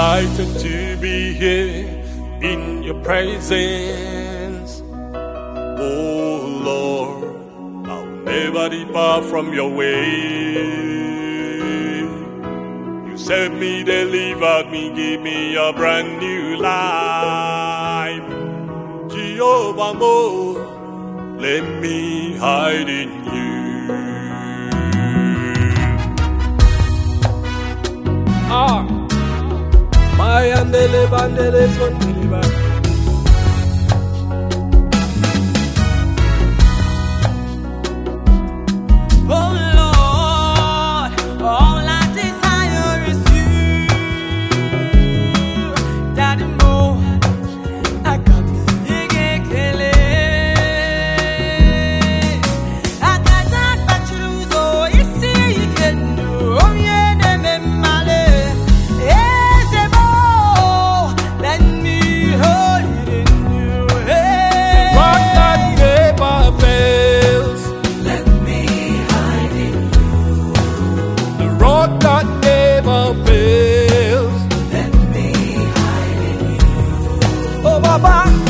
delighted to be here in your presence. Oh Lord, I'll never depart from your way. You saved me, delivered me, gave me a brand new life. Jehovah Mo, let me hide in you. My andele bandele sondele Oh,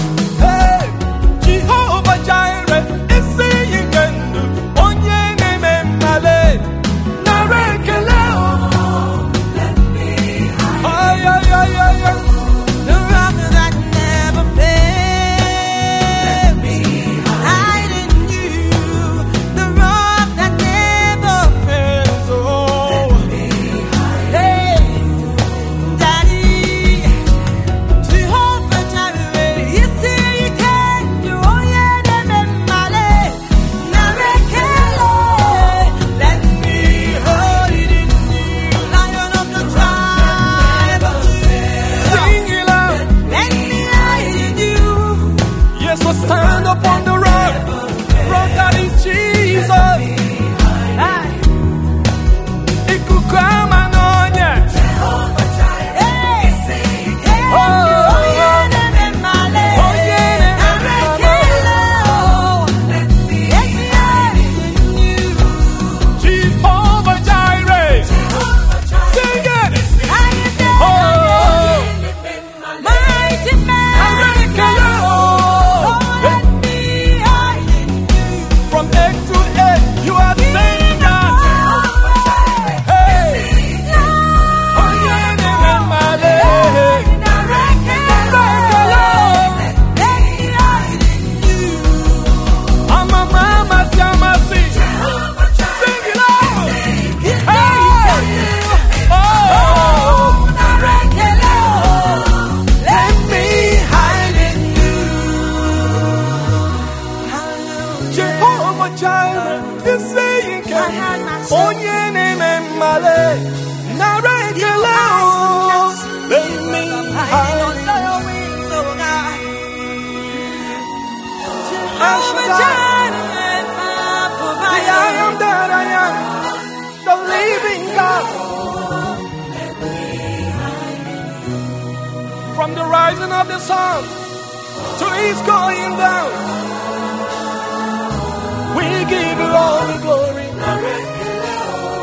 Onye na-eme mmale, nara ekele o. Let me hide in The I am that I am, the living God. From the rising of the sun to its going down, we give you all the glory.